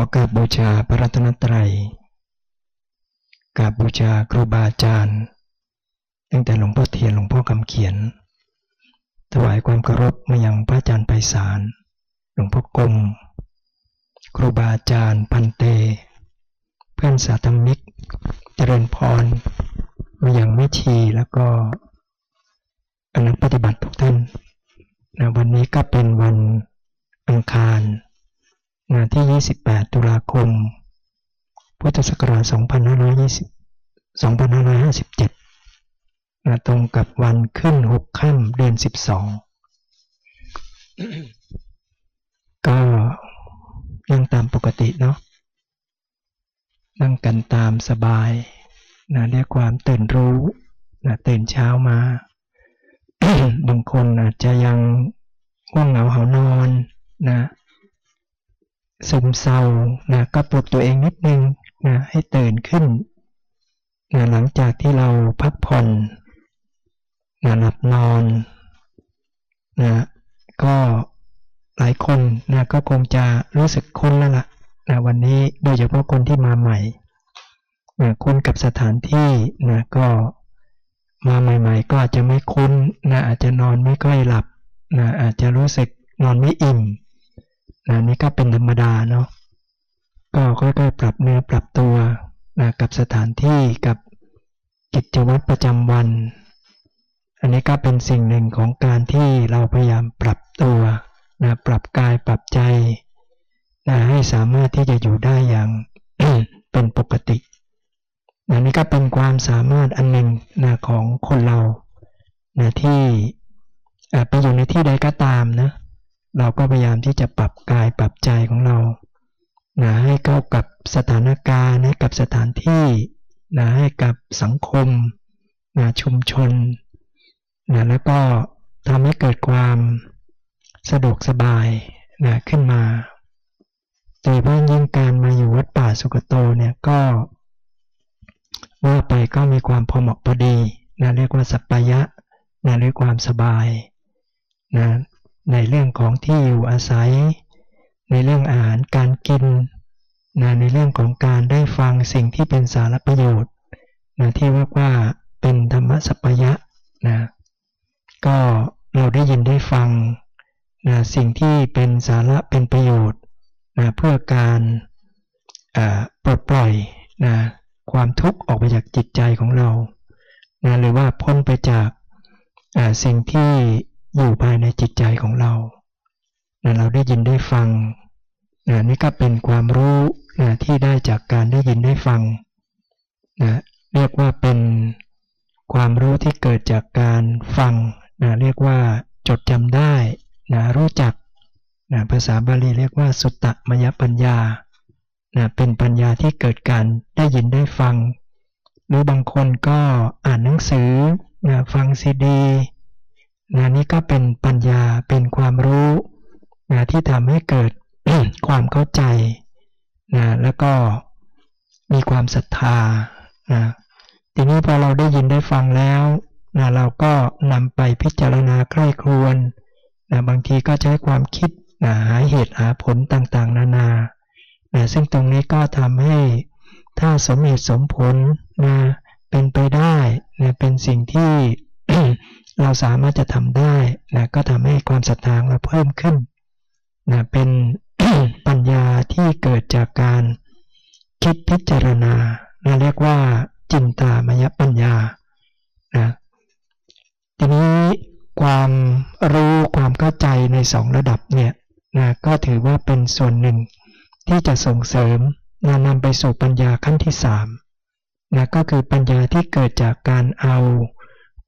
อกราบบูชาพระรัตนตรัยกราบบูชาครูบาอาจารย์ ตั้งแต่หลวงพ่อเทียนหลวงพ่อคำเขียน ถวายความเคารพมายังพระอาจารย์ไพศาลหลวงพ่อกรมครูบาอาจารย์ พันเต เพื่อนสาธมิก เจริญพรมายังแม่ชีแล้วก็อนักปฏิบัติทุกท่านนะวันนี้ก็เป็นวันอังคาร นที่ 28 ตุลาคม พุทธศักราช 2520 2557นะตรงกับวันขึ้น 6 ค่ำเดือน 12 ก็ยังตามปกติเนาะ นั่งกันตามสบายนะเรียกความตื่นรู้นะตื่นเช้ามา บางคนอาจจะยังง่วงเหงาเหานอนนะ ซึมเศร้านะก็ปลุกตัวเองนิดนึงนะให้ตื่นขึ้นนะหลังจากที่เราพักผ่อนนะหลับนอนนะก็หลายคนนะก็คงจะรู้สึกคุ้นแล้วละ่ะนะวันนี้โดยเฉพาะคนที่มาใหม่นะคุ้นกับสถานที่นะก็มาใหม่ ๆ ก็อาจจะไม่คุ้นนะอาจจะนอนไม่ค่อยหลับนะอาจจะรู้สึกนอนไม่อิ่ม นะนี่ก็เป็นธรรมดาเนาะก็ค่อยๆ ปรับเนื้อปรับตัวนะกับสถานที่กับกิจวัตรประจำวัน อันนี้ก็เป็นสิ่งหนึ่งของการที่เราพยายามปรับตัวนะปรับกายปรับใจนะให้สามารถที่จะอยู่ได้อย่างเป็นปกตินะนี่ก็เป็นความสามารถอันหนึ่งนะของคนเรานะที่ไปอยู่ในที่ใดก็ตามนะ เราก็พยายามที่จะปรับกายปรับใจของเรานะให้เข้ากับสถานการณ์ให้กับสถานที่นะให้กับสังคมนะชุมชนนะแล้วก็ทำให้เกิดความสะดวกสบายนะขึ้นมาโดยเฉพาะยิ่งการมาอยู่วัดป่าสุกโตเนี่ยก็ว่าไปก็มีความพอเหมาะพอดีนะเรียกว่าสัปปายะนะเรียกความสบายนะ ในเรื่องของที่อยู่อาศัย ในเรื่องอาหารการกินนะในเรื่องของการได้ฟังสิ่งที่เป็นสารประโยชน์นะที่เรียกว่าเป็นธรรมสัพยะนะก็เราได้ยินได้ฟังนะสิ่งที่เป็นสาระเป็นประโยชน์นะเพื่อการปลดปล่อยนะความทุกข์ออกไปจากจิตใจของเรานะหรือว่าพ้นไปจากสิ่งที่ อยู่ภายในจิตใจของเรานะเราได้ยินได้ฟังนะนี่ก็เป็นความรู้นะที่ได้จากการได้ยินได้ฟังนะเรียกว่าเป็นความรู้ที่เกิดจากการฟังนะเรียกว่าจดจำได้นะรู้จักนะภาษาบาลีเรียกว่าสุตตมยปัญญานะเป็นปัญญาที่เกิดการได้ยินได้ฟัง หรือบางคนก็อ่านหนังสือนะฟังซีดี นะนี่ก็เป็นปัญญาเป็นความรู้นะที่ทำให้เกิดความเข้าใจนะแล้วก็มีความศรัทธานะทีนี้พอเราได้ยินได้ฟังแล้วนะเราก็นำไปพิจารณาใคร่ครวญนะบางทีก็ใช้ความคิดนะหาเหตุหาผลต่างๆ นานานะซึ่งตรงนี้ก็ทำให้ถ้าสมเหตุสมผลนะเป็นไปได้นะเป็นสิ่งที่ เราสามารถจะทำได้นะก็ทำให้ความศรัทธาเราเพิ่มขึ้นนะเป็นปัญญาที่เกิดจากการคิดพิจารณานะเรียกว่าจินตามยปัญญานะทีนี้ความรู้ความเข้าใจในสองระดับเนี่ยนะก็ถือว่าเป็นส่วนหนึ่งที่จะส่งเสริมนะนำไปสู่ปัญญาขั้นที่สามนะก็คือปัญญาที่เกิดจากการเอา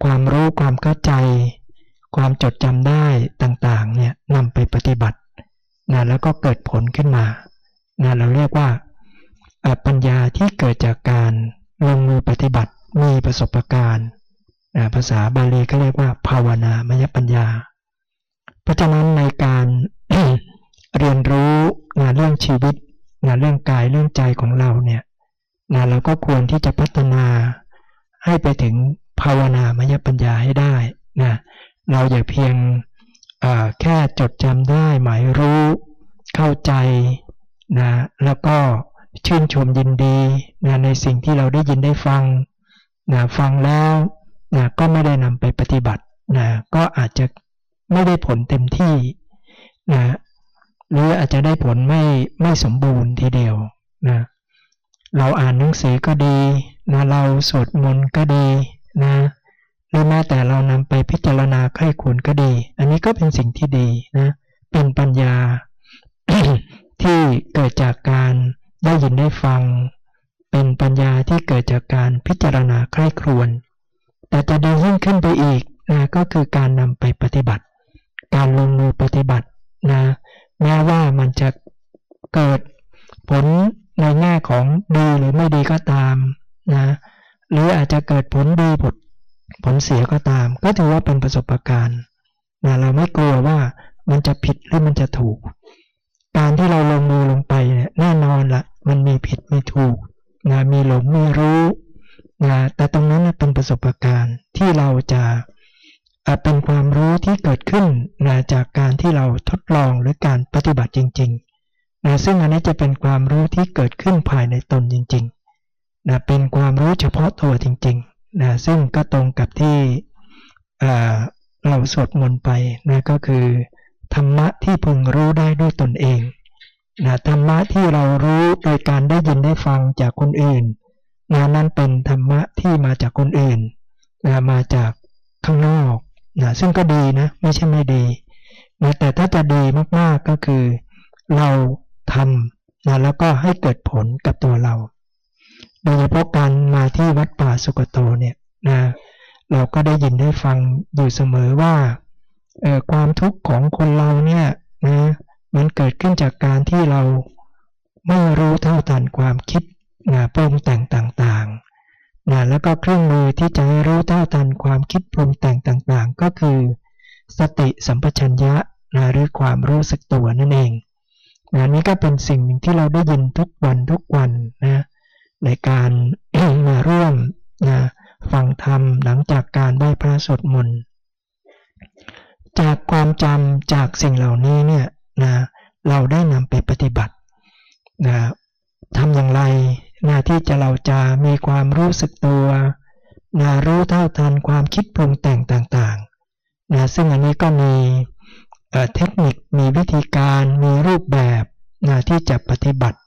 ความรู้ความเข้าใจ ความจดจำได้ต่างๆเนี่ยนำไปปฏิบัตินะแล้วก็เกิดผลขึ้นมานะเราเรียกว่าปัญญาที่เกิดจากการลงมือปฏิบัติมีประสบการณ์นะภาษาบาลีก็เรียกว่า ภาวนามยปัญญา เพราะฉะนั้นในการเรียนรู้นะเรื่องชีวิตนะเรื่องกายเรื่องใจของเราเนี่ยนะเราก็ควรที่จะพัฒนาให้ไปถึง ภาวนามยปัญญาให้ได้นะเราอย่าเพียงแค่จดจำได้หมายรู้เข้าใจนะแล้วก็ชื่นชมยินดีนะในสิ่งที่เราได้ยินได้ฟังนะฟังแล้วนะก็ไม่ได้นำไปปฏิบัตินะก็อาจจะไม่ได้ผลเต็มที่นะหรืออาจจะได้ผลไม่ไม่สมบูรณ์ทีเดียวนะเราอ่านหนังสือก็ดีนะเราสวดมนต์ก็ดี นะหรือแม้แต่เรานำไปพิจารณาไข้ควรก็ดี อันนี้ก็เป็นสิ่งที่ดีนะเป็นปัญญาที่เกิดจากการได้ยินได้ฟัง เป็นปัญญาที่เกิดจากการพิจารณาใคร่ครวญแต่จะดียิ่งขึ้นไปอีกนะก็คือการนำไปปฏิบัติ การลงมือปฏิบัตินะแม้ว่ามันจะเกิดผลในแง่ของดีหรือไม่ดีก็ตามนะ หรืออาจจะเกิดผลดีผลผลเสียก็ตาม ก็ถือว่าเป็นประสบการณ์นะเราไม่กลัวว่ามันจะผิดหรือมันจะถูก การที่เราลงมือลงไปเนี่ยแน่นอนละมันมีผิดมีถูกนะมีหลงมีรู้นะแต่ตรงนั้นเป็นประสบการณ์ที่เราจะเป็นความรู้ที่เกิดขึ้นนะจากการที่เราทดลองหรือการปฏิบัติจริงๆนะซึ่งอันนี้จะเป็นความรู้ที่เกิดขึ้นภายในตนจริง ๆ นะเป็นความรู้เฉพาะตัวจริงๆนะซึ่งก็ตรงกับที่เราสวดมนต์ไปนะก็คือธรรมะที่พึงรู้ได้ด้วยตนเองนะธรรมะที่เรารู้โดยการได้ยินได้ฟังจากคนอื่นนะนั้นเป็นธรรมะที่มาจากคนอื่นนะมาจากข้างนอกนะซึ่งก็ดีนะไม่ใช่ไม่ดีนะแต่ถ้าจะดีมากๆก็คือเราทำนะแล้วก็ให้เกิดผลกับตัวเรา โดยเฉพาะการมาที่วัดป่าสุกโตเนี่ยนะเราก็ได้ยินได้ฟังอยู่เสมอว่าความทุกข์ของคนเราเนี่ยนะมันเกิดขึ้นจากการที่เราไม่รู้เท่าทันความคิดนะปรุงแต่งต่างๆนะแล้วก็เครื่องมือที่จะให้รู้เท่าทันความคิดปรุงแต่งต่างๆ ก็คือ สติสัมปชัญญะนะหรือความรู้สึกตัวนั่นเองนะนี่ก็เป็นสิ่งหนึ่งที่เราได้ยินทุกวันทุกวันนะ ในการมาร่วมนะฟังธรรมหลังจากการไหว้พระสวดมนต์จากความจำจากสิ่งเหล่านี้เนี่ยนะเราได้นำไปปฏิบัตินะทำอย่างไรนะที่จะเราจะมีความรู้สึกตัวนะรู้เท่าทันความคิดปรุงแต่งต่างๆนะซึ่งอันนี้ก็มีเทคนิคมีวิธีการมีรูปแบบนะที่จะปฏิบัติ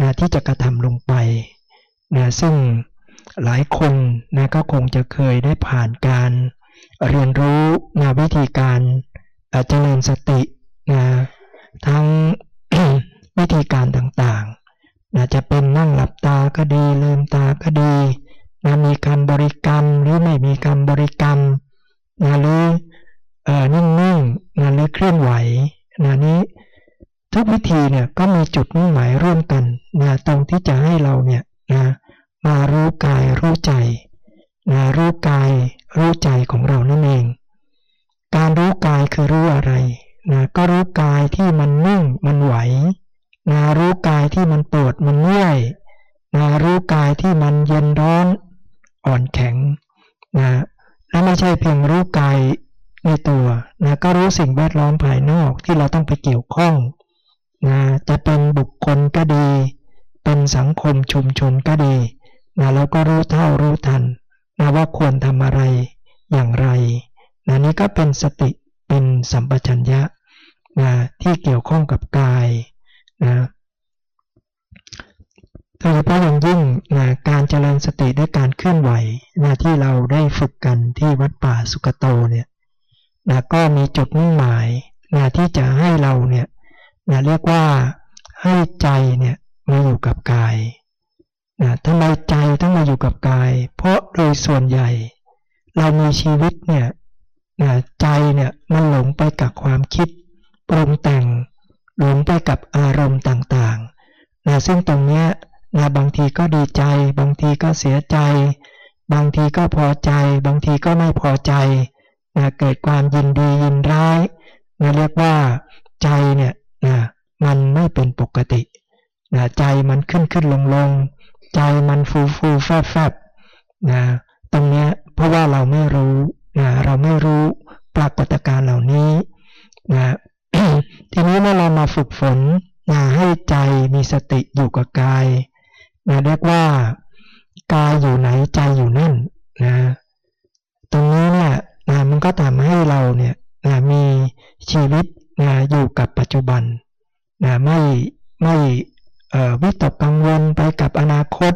นะที่จะกระทำลงไป นะซึ่งหลายคนนะก็คงจะเคยได้ผ่านการเรียนรู้นะวิธีการเจริญสตินะทั้งวิธีการต่างๆนะจะเป็นนั่งหลับตาก็ดีลืมตาก็ดีนะมีการบริกรรมหรือไม่มีการบริกรรมนะหรือนิ่งๆนะหรือเคลื่อนไหวนะนี้ทุกวิธีเนี่ยก็มีจุดมุ่งหมายร่วมกันนะตรงที่จะให้เราเนี่ยนะ มารู้กายรู้ใจนะรู้กายรู้ใจของเรานั่นเอง การรู้กายคือรู้อะไรนะก็รู้กายที่มันนิ่งมันไหวนะรู้กายที่มันปวดมันเมื่อยนะรู้กายที่มันเย็นร้อนอ่อนแข็งนะและไม่ใช่เพียงรู้กายในตัวนะก็รู้สิ่งแวดล้อมภายนอกที่เราต้องไปเกี่ยวข้องนะจะเป็นบุคคลก็ดี เป็นสังคมชุมชนก็ดี นะเราก็รู้เท่ารู้ทันนะว่าควรทำอะไรอย่างไรนะนี่ก็เป็นสติเป็นสัมปชัญญะนะที่เกี่ยวข้องกับกายนะโดยเฉพาะอย่างยิ่งนะการเจริญสติด้วยการเคลื่อนไหวนะที่เราได้ฝึกกันที่วัดป่าสุกโตเนี่ยนะก็มีจุดมุ่งหมายนะที่จะให้เราเนี่ยนะเรียกว่าให้ใจเนี่ยมาอยู่กับกาย นะทำไมใจต้องมาอยู่กับกาย เพราะโดยส่วนใหญ่ เรามีชีวิตเนี่ยนะใจเนี่ยมันหลงไปกับความคิด ปรุงแต่ง หลงไปกับอารมณ์ต่างๆนะซึ่งตรงเนี้ยนะบางทีก็ดีใจ บางทีก็เสียใจ บางทีก็พอใจ บางทีก็ไม่พอใจนะเกิดความยินดียินร้ายนะเรียกว่าใจเนี่ยนะมันไม่เป็นปกตินะใจมันขึ้นขึ้นลงลง ใจมันฟูฟูแฟบแฟบนะตรงเนี้ยเพราะว่าเราไม่รู้นะเราไม่รู้ปรากฏการณ์เหล่านี้นะทีนี้เมื่อเรามาฝึกฝนนะให้ใจมีสติอยู่กับกายนะเรียกว่ากายอยู่ไหนใจอยู่นั่นนะตรงนี้เนี่ยนะมันก็ทำให้เราเนี่ยนะมีชีวิตนะอยู่กับปัจจุบันนะไม่ไม่ วิตกกังวลไปกับอนาคต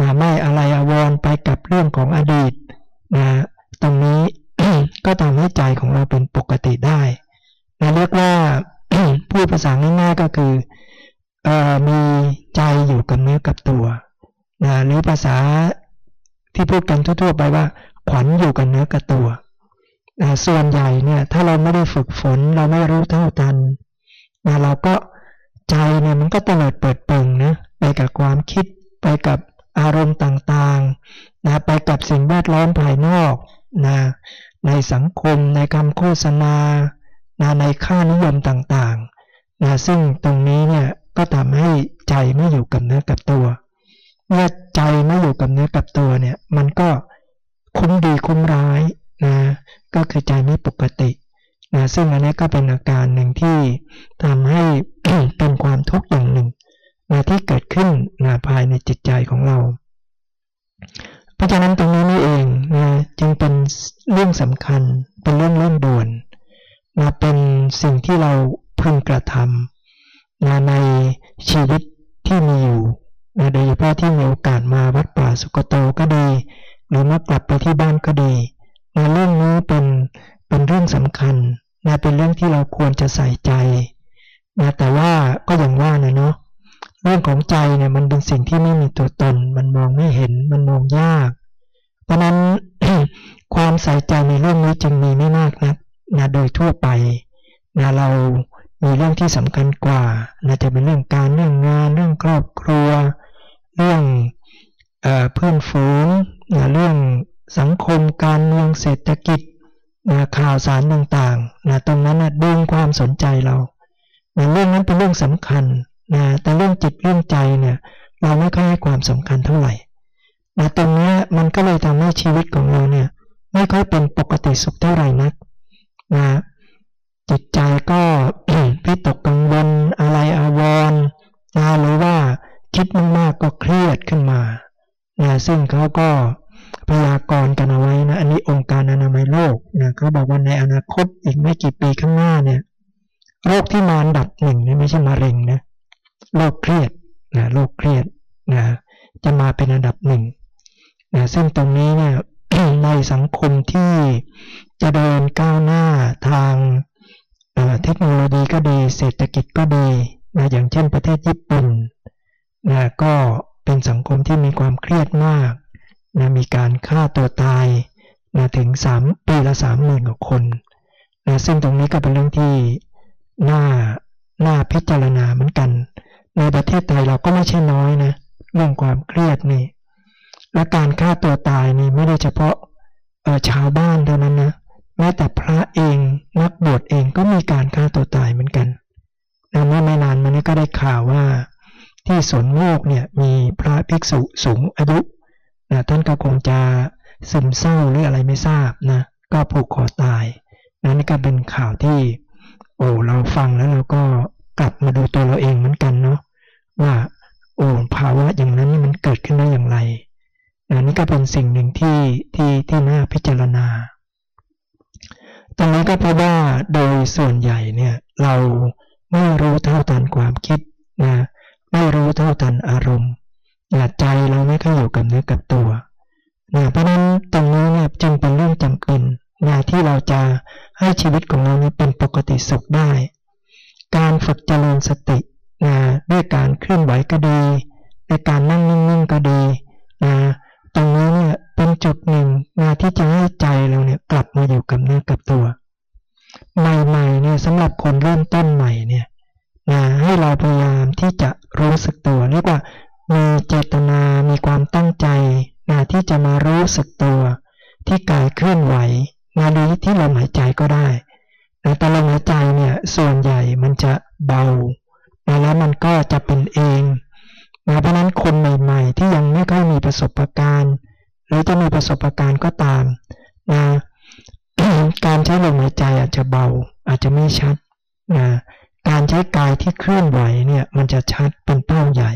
นะไม่อะไรอววรไปกับเรื่องของอดีตนะตรงนี้ก็ทำให้ใจของเราเป็นปกติได้นะเรียกว่าพูดภาษาง่ายๆก็คืออมีใจอยู่กับเนื้อกับตัวนะหรือภาษาที่พูดกันทั่วๆไปว่า ขวัญอยู่กับเนื้อกับตัวนะส่วนใหญ่เนี่ยถ้าเราไม่ได้ฝึกฝน เราไม่รู้เท่าทันนะเราก็ ใจเนี่ยมันก็เตลิดเปิดเปิงนะไปกับความคิดไปกับอารมณ์ต่างๆนะไปกับสิ่งแวดล้อมภายนอกนะในสังคมในคำโฆษณานะในค่านิยมต่างๆนะซึ่งตรงนี้เนี่ยก็ทำให้ใจไม่อยู่กับเนื้อกับตัว เมื่อใจไม่อยู่กับเนื้อกับตัวเนี่ยมันก็คุ้มดีคุ้มร้ายนะก็คือใจไม่ปกติ นะซึ่งอันนี้ก็เป็นอาการหนึ่งที่ทำให้เป็นความทุกข์อย่างหนึ่งนะที่เกิดขึ้นนะภายในจิตใจของเรา เพราะฉะนั้นตรงนี้นี่เองนะจึงเป็นเรื่องสำคัญ เป็นเรื่องเร่งด่วนนะเป็นสิ่งที่เราพึงกระทำนะในชีวิตที่มีอยู่นะโดยเฉพาะที่มีโอกาสมาวัดป่าสุกโตก็ดี หรือมื่อกลับไปที่บ้านก็ดีนะเรื่องนี้เป็น เป็นเรื่องสำคัญนะเป็นเรื่องที่เราควรจะใส่ใจนะแต่ว่าก็อย่างว่านะเนาะเรื่องของใจเนี่ยมันเป็นสิ่งที่ไม่มีตัวตน มันมองไม่เห็นมันมองยาก เพราะนั้นความใส่ใจในเรื่องนี้จึงมีไม่มากนะนะโดยทั่วไปนะเรามีเรื่องที่สำคัญกว่านะจะเป็นเรื่องการเรื่องงานเรื่องครอบครัว เรื่องเอเพื่อนฝูงนะเรื่องสังคมการเมืองเศรษฐกิจนะข่าวสารต่างๆนะตรงนั้นนะดึงความสนใจเรานะเรื่องนั้นเป็นเรื่องสำคัญนะแต่เรื่องจิตเรื่องใจเนี่ยเราไม่ค่อยให้ความสำคัญเท่าไหร่นะตรงนี้มันก็เลยทำให้ชีวิตของเราเนี่ยไม่ค่อยเป็นปกติสุขเท่าไหร่นักนะจิตใจก็พิตกกังวลอะไรอาวรณ์นะหรือว่าคิดมากๆก็เครียดขึ้นมานะซึ่งเขาก็พยากรณ์กันเอาไว้นะ อันนี้องค์การอนามัยโลกนะเขาบอกว่าในอนาคตอีกไม่กี่ปีข้างหน้าเนี่ยโรคที่มาอันดับหนึ่งนี่ ไม่ใช่มะเร็งนะโรคเครียดนะโรคเครียดนะจะมาเป็นอันดับหนึ่งนะซึ่งตรงนี้เนี่ยในสังคมที่จะเดินก้าวหน้าทางเทคโนโลยีก็ดี เศรษฐกิจก็ดีนะอย่างเช่นประเทศญี่ปุ่นนะก็เป็นสังคมที่มีความเครียดมากนะมีการฆ่าตัวตายนะถึง 3 ปีละ3หมื่นกว่าคนนะซึ่งตรงนี้ก็เป็นเรื่องที่น่า น่าพิจารณาเหมือนกัน ในประเทศไทยเราก็ไม่ใช่น้อยนะเรื่องความเครียดนี่ และการฆ่าตัวตายนี่ไม่ได้เฉพาะชาวบ้านเท่านั้นนะแม้แต่พระเองนักบวชเองก็มีการฆ่าตัวตายเหมือนกันนะเมื่อไม่นานมานี้ก็ได้ข่าวว่า ที่สวนโมกเนี่ยมีพระภิกษุสูงอายุนะท่านก็คงจะซึมเศร้าหรืออะไรไม่ทราบนะก็ผูกคอตายนั่นก็เป็นข่าวที่ โอ้เราฟังแล้วเราก็กลับมาดูตัวเราเองเหมือนกันเนาะว่าโอ้ภาวะอย่างนั้นนี่มันเกิดขึ้นได้อย่างไรนะนี่ก็เป็นสิ่งหนึ่งที่ที่ที่น่าพิจารณา ตรงนี้ก็เพราะว่าโดยส่วนใหญ่เนี่ยเราไม่รู้เท่าทันความคิดนะไม่รู้เท่าทันอารมณ์นะใจเราไม่ค่อยอยู่กับเนื้อกับตัวนะเพราะนั้นตรงนี้เนี่ยจึงเป็นเรื่องจำเป็น นะที่เราจะให้ชีวิตของเรานี้เป็นปกติสุขได้ การฝึกเจริญสตินะด้วยการเคลื่อนไหวก็ดีด้วยการนั่งนิ่งๆก็ดีนะตรงนี้เนี่ยเป็นจุดหนึ่งนะที่จะให้ใจเราเนี่ยกลับมาอยู่กับเนื้อกับตัว ใหม่ๆเนี่ยสำหรับคนเริ่มต้นใหม่เนี่ยนะให้เราพยายามที่จะรู้สึกตัวเรียกว่ามีเจตนามีความตั้งใจนะที่จะมารู้สึกตัว ที่กายเคลื่อนไหว มาดูที่ลมหายใจก็ได้นะแต่ลมหายใจเนี่ยส่วนใหญ่มันจะเบานะแล้วมันก็จะเป็นเองนะเพราะนั้นคนใหม่ ๆ ที่ยังไม่ค่อยมีประสบการณ์หรือจะมีประสบการณ์ก็ตามนะการใช้ลมหายใจอาจจะเบา อาจจะไม่ชัดนะการใช้กายที่เคลื่อนไหวเนี่ยมันจะชัดเป็นเป้าใหญ่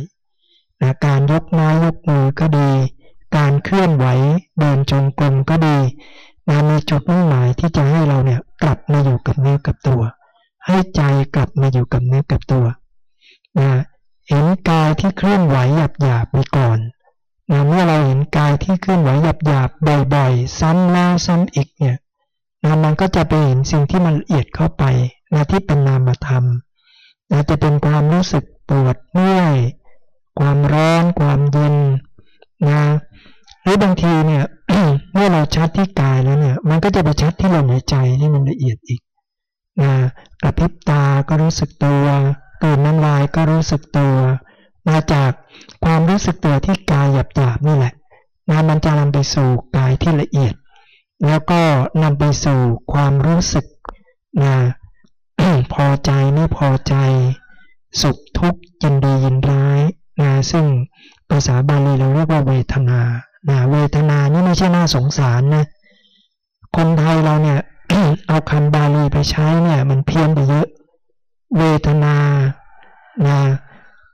นะการยกไม้ยกมือก็ดี การเคลื่อนไหวเดินจงกรมก็ดี นะมีจุดมุ่งหมายที่จะให้เราเนี่ยกลับมาอยู่กับเนื้อกับตัว ให้ใจกลับมาอยู่กับเนื้อกับตัวนะเห็นกายที่เคลื่อนไหวหยาบหยาบไปก่อนนะเมื่อเราเห็นกายที่เคลื่อนไหวหยาบหยาบบ่อยๆ ซ้ำแล้วซ้ำอีกเนี่ยนะมันก็จะไปเห็นสิ่งที่มันละเอียดเข้าไปนะที่เป็นนามธรรมนะจะเป็นความรู้สึกปวดเมื่อยความร้อน ความเย็นนะหรือบางทีเนี่ย เมื่อเราชัดที่กายแล้วเนี่ย มันก็จะไปชัดที่ลมหายใจที่มันละเอียดอีกนะกระพริบตาก็รู้สึกตัวตื่นน้ำลายก็รู้สึกตัว มาจากความรู้สึกตัวที่กายหยาบๆนี่แหละนะมันจะนำไปสู่กายที่ละเอียด แล้วก็นำไปสู่ความรู้สึกนะพอใจไม่พอใจ สุขทุกข์ยินดียินร้ายนะซึ่งภาษาบาลีเราเรียกว่าเวทนา เวทนานี่ไม่ใช่น่าสงสารนะ คนไทยเราเนี่ย เอาคำบาลีไปใช้เนี่ย มันเพี้ยนไปเยอะ เวทนานะ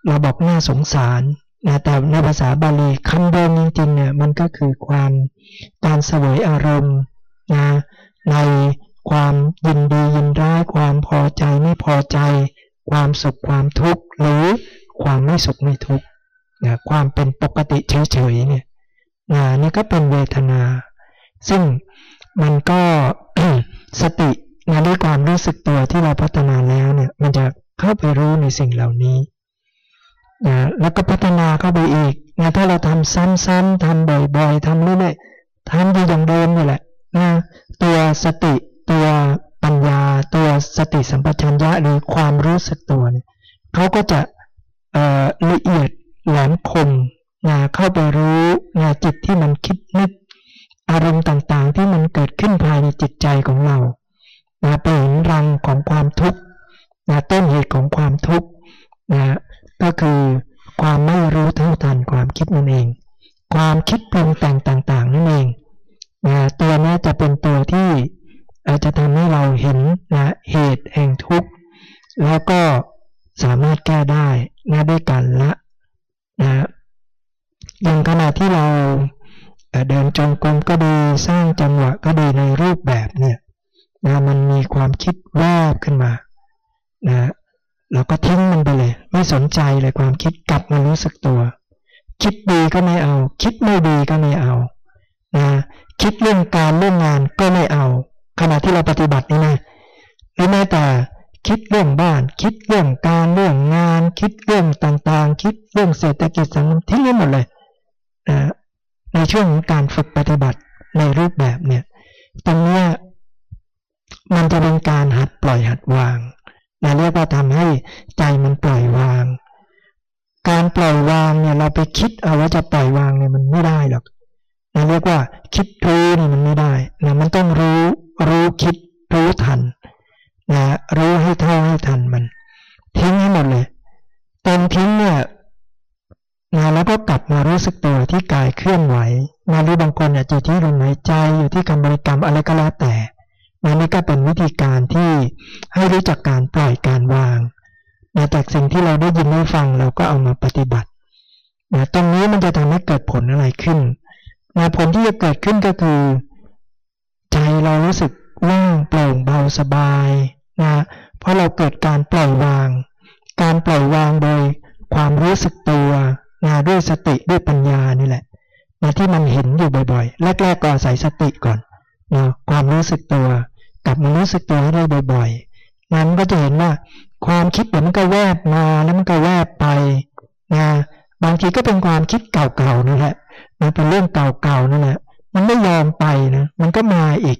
เราบอกน่าสงสารนะแต่ในภาษาบาลีคำเดิมจริงๆเนี่ยมันก็คือความการเสวยอารมณ์นะในความยินดียินร้ายความพอใจไม่พอใจ ความสุขความทุกข์หรือความไม่สุขไม่ทุกข์นะความเป็นปกติเฉยๆเนี่ย นะนี่ก็เป็นเวทนา ซึ่งมันก็สตินะด้วยความรู้สึกตัวที่เราพัฒนาแล้วเนี่ย มันจะเข้าไปรู้ในสิ่งเหล่านี้นะแล้วก็พัฒนาเข้าไปอีกนะถ้าเราทำซ้ำๆทำบ่อยๆทำเรื่อยๆทำอยู่อย่างเดิมนี่แหละนะตัวสติตัวปัญญา ตัวสติสัมปชัญญะหรือความรู้สึกตัวเนี่ยเขาก็จะละเอียดแหลมคม เข้าไปรู้นะจิตที่มันคิดนึกอารมณ์ต่างๆ ที่มันเกิดขึ้นภายในจิตใจของเรานะไปเห็นรังของความทุกข์นะต้นเหตุของความทุกข์นะก็คือความไม่รู้เท่าทันความคิดนั่นเอง ความคิดปรุงแต่งต่างๆนั่นเองนะตัวนี้จะเป็นตัวที่อาจจะทำให้เราเห็นนะเหตุแห่งทุกข์แล้วก็สามารถแก้ได้นะด้วยการละนะ อย่างขณะที่เราเดินจงกรมก็ดีสร้างจังหวะก็ดีในรูปแบบเนี่ยนะมันมีความคิดแวบขึ้นมานะเราก็ทิ้งมันไปเลย ไม่สนใจเลยความคิดกลับมารู้สึกตัว คิดดีก็ไม่เอา คิดไม่ดีก็ไม่เอานะคิดเรื่องการเรื่องงานก็ไม่เอา ขณะที่เราปฏิบัตินี่นะหรือแม้แต่คิดเรื่องบ้าน คิดเรื่องการเรื่องงาน คิดเรื่องต่างๆ คิดเรื่องเศรษฐกิจสังคมทิ้งไปหมดเลย นะในช่วงของการฝึกปฏิบัติในรูปแบบเนี่ยตรงนี้มันจะเป็นการหัดปล่อยหัดวางนะเรียกว่าทำให้ใจมันปล่อยวาง การปล่อยวางเนี่ยเราไปคิดเอาว่าจะปล่อยวางเนี่ยมันไม่ได้หรอกนะเรียกว่าคิดรู้เนี่ยมันไม่ได้นะมันต้องรู้รู้คิดรู้ทันนะรู้ให้เท่าให้ทันมัน ทิ้งให้หมดเลยตอนทิ้งเนี่ย นะแล้วก็กลับมารู้สึกตัวที่กายเคลื่อนไหวนะหรือบางคนอาจจะที่ลมหายใจอยู่ที่คำบริกรรมอะไรก็แล้วแต่นะนี่ก็เป็นวิธีการที่ให้รู้จักการปล่อยการวางนะจากสิ่งที่เราได้ยินได้ฟังเราก็เอามาปฏิบัตินะตรงนี้มันจะทำให้เกิดผลอะไรขึ้นนะผลที่จะเกิดขึ้นก็คือ ใจเรารู้สึกว่างโปร่งเบาสบายนะเพราะเราเกิดการปล่อยวาง การปล่อยวางโดยความรู้สึกตัว นะด้วยสติด้วยปัญญานี่แหละนะที่มันเห็นอยู่บ่อยๆ แรกๆก็อาศัยสติก่อนนะความรู้สึกตัวกลับมารู้สึกตัวให้ได้บ่อยๆนั้นก็จะเห็นว่าความคิดเดี๋ยวมันก็แวบมาแล้วมันก็แวบไปนะบางทีก็เป็นความคิดเก่าๆนั่นแหละมันเป็นเรื่องเก่าๆนั่นแหละมันไม่ยอมไปนะมันก็มาอีก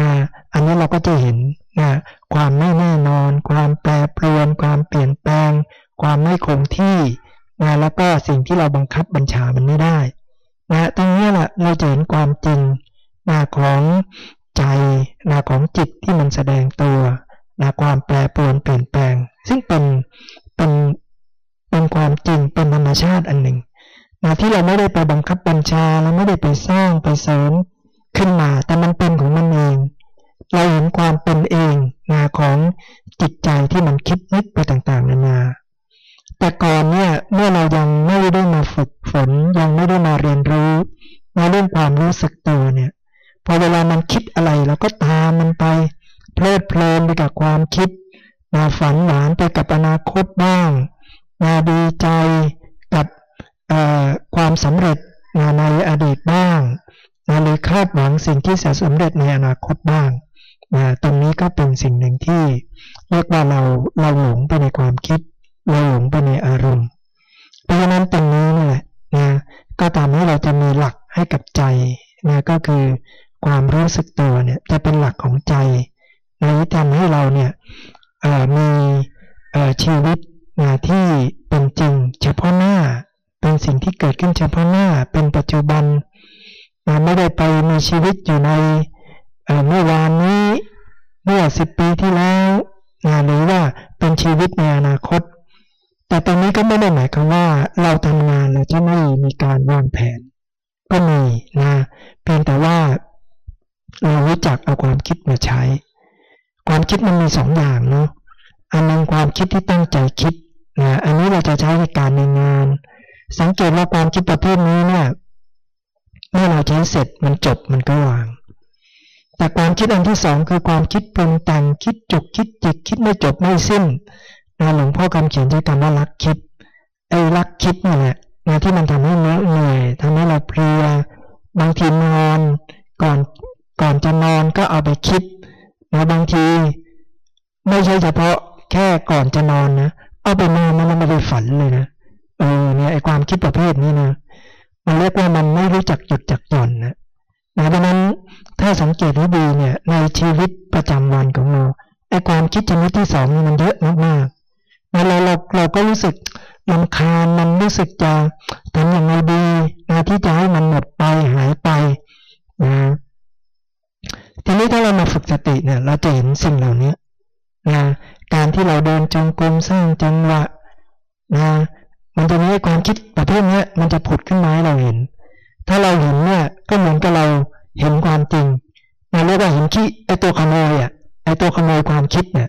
นะอันนี้เราก็จะเห็นนะความไม่แน่นอน ความแปรปรวน ความเปลี่ยนแปลง ความไม่คงที่ นะแล้วก็สิ่งที่เราบังคับบัญชามันไม่ได้นะตรงนี้แหละเราจะเห็นความจริงนะของใจนะของจิตที่มันแสดงตัวนะความแปรปรวนเปลี่ยนแปลง ซึ่งเป็นเป็นเป็นความจริงเป็นธรรมชาติอันหนึ่งนะที่เราไม่ได้ไปบังคับบัญชาเราไม่ได้ไปสร้างไปเสริมขึ้นมาแต่มันเป็นของมันเองเราเห็นความเป็นเองนะของจิตใจที่มันคิดนึกไปต่างๆนานาแต่ก่อนเนี่ย เมื่อเรายัง เมื่อสิบปีที่แล้วหรือว่าเป็นชีวิตในอนาคต แต่ตรงนี้ก็ไม่ได้หมายความว่าเราทำงานเราจะไม่มีการวางแผน ก็มีนะเพียงแต่ว่าเรารู้จักเอาความคิดมาใช้ ความคิดมันมีสองอย่างเนาะอันนึงความคิดที่ตั้งใจคิดนะอันนี้เราจะใช้ในการในงาน สังเกตว่าความคิดประเภทนี้เนี่ยเมื่อเราใช้เสร็จมันจบมันก็วาง แต่ความคิดอันที่สองคือความคิดปรุงแต่งคิดจุกคิดจิกคิดไม่จบไม่สิ้นนะหลวงพ่อคำเขียนใช้คำว่ารักคิดไอ้รักคิดนี่แหละนะที่มันทำให้เหนื่อยทำให้เราเพลียบางทีนอนก่อนก่อนจะนอนก็เอาไปคิดนะบางที ไม่ใช่เฉพาะแค่ก่อนจะนอนนะเอาไปนอนมันไม่ได้ฝันเลยนะเออเนี่ยไอ้ความคิดประเภทนี้นะมันเรียกว่ามันไม่รู้จักหยุดจักหย่อนนะนะเพราะนั้น ถ้าสังเกตให้ดีเนี่ยในชีวิตประจำวันของเราไอ้ความคิดชนิดที่สองมันเยอะมากๆเราเราเราก็รู้สึกลำคาญมันรู้สึกจะทำอย่างไรดีนะที่จะให้มันหมดไปหายไปนะทีนี้ถ้าเรามาฝึกสติเนี่ยเราจะเห็นสิ่งเหล่านี้นะการที่เราเดินจงกรมสร้างจังหวะนะมันจะมีความคิดประเภทนี้มันจะผุดขึ้นมาให้เราเห็น ถ้าเราเห็นเนี่ยก็เหมือนกับเรา เห็นความจริงเราเรียกว่าเห็นขี้ไอตัวขโมยอะไอตัวขโมยความคิดเนี่ย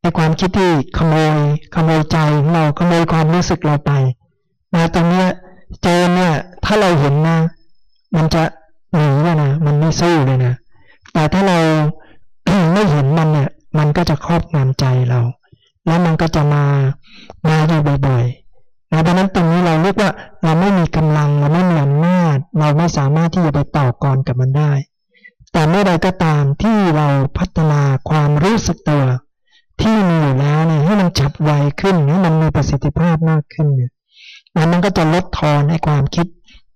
ไอความคิดที่ขโมยขโมยใจเราขโมยความรู้สึกเราไปมาตรงเนี้ยเจอเนี่ยถ้าเราเห็นนะมันจะหนีเลยนะมันไม่สู้เลยนะแต่ถ้าเราไม่เห็นมันเนี่ย มันก็จะครอบงำใจเรา แล้วมันก็จะมามาอยู่บ่อยๆ นะดังนั้นตรงนี้เราเรียกว่าเราไม่มีกำลังเราไม่มีอำนาจเราไม่สามารถที่จะไปต่อกรกับมันได้ แต่เมื่อใดก็ตามที่เราพัฒนาความรู้สึกตัว ที่มีอยู่แล้วเนี่ยให้มันฉับไวขึ้นให้มันมีประสิทธิภาพมากขึ้นเนี่ยมันก็จะลดทอนให้ความคิด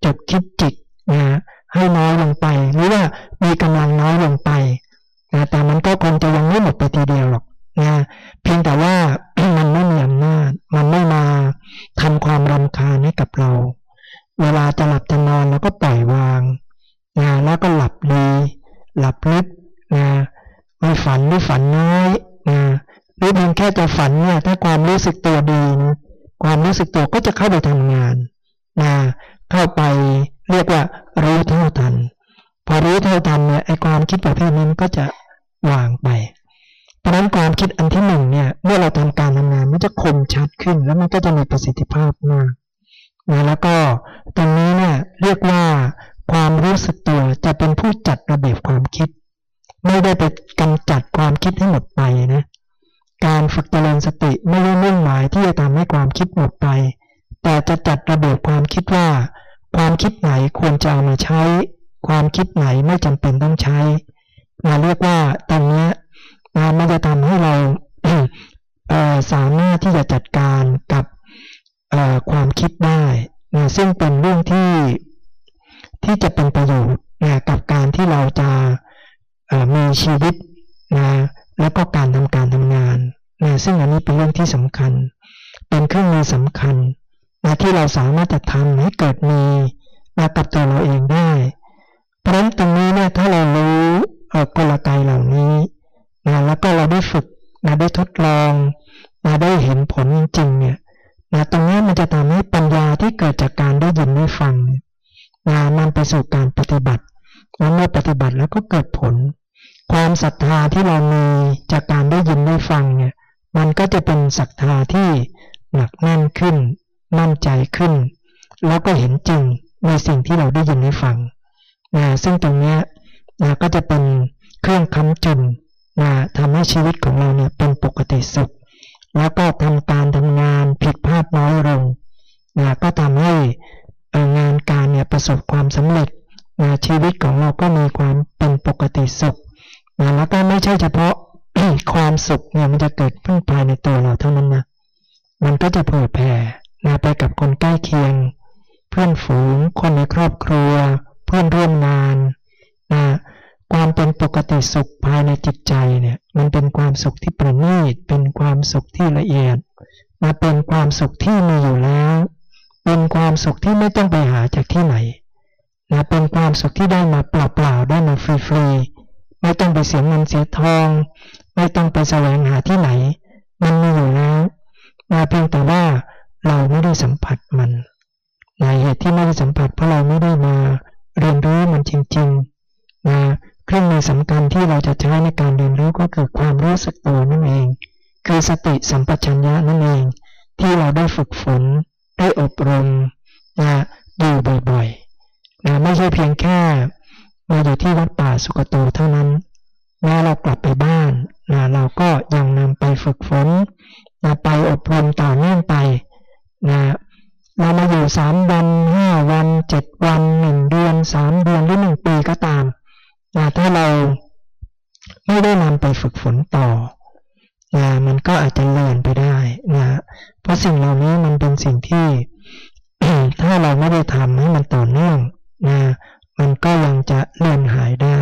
จบคิดจิกนะให้น้อยลงไป หรือว่ามีกำลังน้อยลงไปนะแต่มันก็คงจะยังไม่หมดไปทีเดียวหรอก นะเพียงแต่ว่ามันไม่มีอำนาจ มันไม่มาทำความรำคาญให้กับเรา เวลาจะหลับจะนอนเราก็ปล่อยวางนะแล้วก็หลับดี หลับลึกนะไม่ฝันหรือฝันน้อยนะหรือเพียงแค่จะฝันเนี่ยถ้าความรู้สึกตัวดีนะความรู้สึกตัวก็จะเข้าไปทำงานนะเข้าไปเรียกว่ารู้เท่าทัน พอรู้เท่าทันเนี่ยไอความคิดประเภทนี้นก็จะวางไป เพราะนั้นความคิดอันที่หนึ่งเนี่ย เมื่อเราทำการทำงานมันจะคมชัดขึ้น แล้วมันก็จะมีประสิทธิภาพมากนะแล้วก็ตรงนี้เนี่ยเรียกว่าความรู้สึกตัวจะเป็นผู้จัดระเบียบความคิด ไม่ได้ไปกำจัดความคิดให้หมดไปนะการฝึกเจริญสติไม่ได้มุ่งหมายที่จะทำให้ความคิดหมดไป แต่จะจัดระเบียบความคิดว่า ความคิดไหนควรจะเอามาใช้ ความคิดไหนไม่จำเป็นต้องใช้มาเรียกว่าตรงนี้ มันจะทำให้เราสามารถที่จะจัดการกับความคิดได้นะซึ่งเป็นเรื่องที่ที่จะเป็นประโยชน์นะกับการที่เราจะมีชีวิตนะแล้วก็การทำการทำงานนะซึ่งอันนี้เป็นเรื่องที่สำคัญ เป็นเครื่องมือสำคัญนะที่เราสามารถจะทำให้เกิดมีนะกับตัวเราเองได้ เพราะฉะนั้นตรงนี้เนี่ยถ้าเรารู้กลไกเหล่านี้ นะแล้วก็เราได้ฝึกนะได้ทดลองนะได้เห็นผลจริงเนี่ยนะตรงนี้มันจะทำให้ปัญญาที่เกิดจากการได้ยินได้ฟังนะมันไปสู่การปฏิบัติแล้วเมื่อปฏิบัติแล้วก็เกิดผล ความศรัทธาที่เรามีจากการได้ยินได้ฟังเนี่ยมันก็จะเป็นศรัทธาที่หนักแน่นขึ้น มั่นใจขึ้น แล้วก็เห็นจริงในสิ่งที่เราได้ยินได้ฟังนะซึ่งตรงนี้นะก็จะเป็นเครื่องค้ำจุน ทำให้ชีวิตของเราเนี่ยเป็นปกติสุข แล้วก็ทำการทำงานผิดพลาดน้อยลงนะก็ทำให้งานการเนี่ยประสบความสำเร็จนะชีวิตของเราก็มีความเป็นปกติสุขนะแล้วก็ไม่ใช่เฉพาะความสุขเนี่ยมันจะเกิดขึ้นภายในตัวเราเท่านั้นนะมันก็จะเผยแผ่นะไปกับคนใกล้เคียง เพื่อนฝูง คนในครอบครัว เพื่อนร่วมงานนะ ความเป็นปกติสุขภายในจิตใจเนี่ย มันเป็นความสุขที่ประณีต เป็นความสุขที่ละเอียด มาเป็นความสุขที่มีอยู่แล้ว เป็นความสุขที่ไม่ต้องไปหาจากที่ไหนนะเป็นความสุขที่ได้มาเปล่าๆ ได้มาฟรีๆ ไม่ต้องไปเสียเงินเสียทอง ไม่ต้องไปแสวงหาที่ไหน มันมีอยู่แล้วนะเพียงแต่ว่าเราไม่ได้สัมผัสมันในเหตุที่ไม่ได้สัมผัสเพราะเราไม่ได้มาเรียนรู้มันจริงๆนะ เครื่องมือสำคัญที่เราจะใช้ในการเรียนรู้ก็คือความรู้สึกตัวนั่นเอง คือสติสัมปชัญญะนั่นเอง ที่เราได้ฝึกฝน ได้อบรมนะอยู่บ่อยๆนะไม่ใช่เพียงแค่มาอยู่ที่วัดป่าสุกโตเท่านั้นแม้เรากลับไปบ้านนะเราก็ยังนำไปฝึกฝนนะไปอบรมต่อเนื่องไปนะเรามาอยู่สามวันห้าวันเจ็ดวันหนึ่งเดือนสามเดือนหรือหนึ่งปีก็ตาม นะถ้าเราไม่ได้นำไปฝึกฝนต่อนะมันก็อาจจะเลื่อนไปได้นะเพราะสิ่งเหล่านี้มันเป็นสิ่งที่ ถ้าเราไม่ได้ทำให้มันต่อเนื่องนะมันก็ยังจะเลื่อนหายได้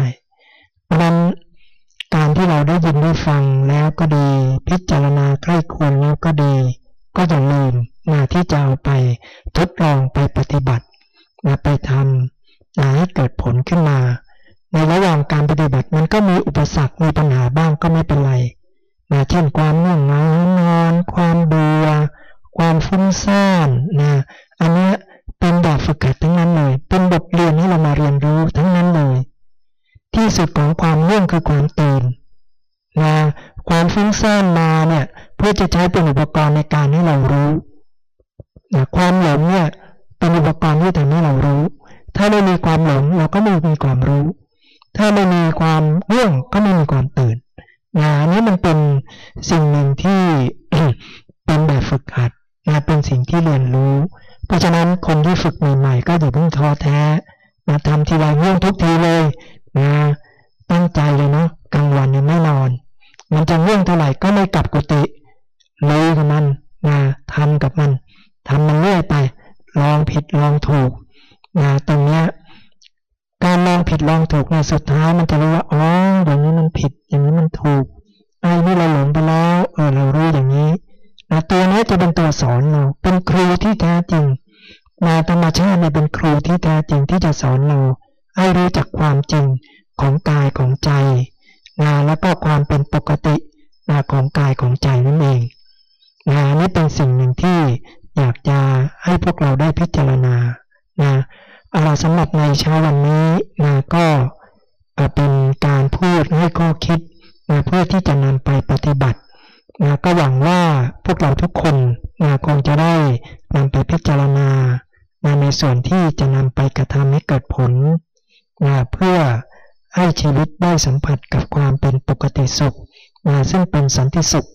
เพราะนั้นการที่เราได้ยินได้ฟังแล้วก็ดี พิจารณาใกล้ควรแล้วก็ดี ก็อย่าลืมนะที่จะเอาไปทดลองไปปฏิบัตินะไปทำนะให้เกิดผลขึ้นมา ในระหว่างการปฏิบัติมันก็มีอุปสรรค มีปัญหาบ้างก็ไม่เป็นไรนะเช่นความง่วงเหงานอน ความเบื่อความฟุ้งซ่านนะอันนี้เป็นแบบฝึกหัดทั้งนั้นเลย เป็นบทเรียนให้เรามาเรียนรู้ทั้งนั้นเลย ที่สุดของความง่วงคือความตื่นนะความฟุ้งซ่านมาเนี่ยเพื่อจะใช้เป็นอุปกรณ์ในการให้เรารู้นะความหลงเนี่ยเป็นอุปกรณ์ที่ทำให้เรารู้ ถ้าไม่มีความหลงเราก็ไม่มีความรู้ ถ้าไม่มีความง่วงก็ไม่มีความตื่นนะนี้มันเป็นสิ่งหนึ่งที่เป็นแบบฝึกหัดนะเป็นสิ่งที่เรียนรู้ เพราะฉะนั้นคนที่ฝึกใหม่ๆก็อย่าเพิ่งท้อแท้นะทำทีไรง่วงทุกทีเลยนะตั้งใจเลยเนาะกลางวันยังไม่นอน มันจะง่วงเท่าไหร่ก็ไม่กลับกุฏิเลยกับมันนะทำกับมันทำมันเรื่อยไป ลองผิดลองถูกนะตรงเนี้ย การลองผิดลองถูกเนี่ยสุดท้ายมันจะรู้ว่า อ๋อ อย่างนี้มันผิด อย่างนี้มันถูก ซึ่งเป็นสันติสุข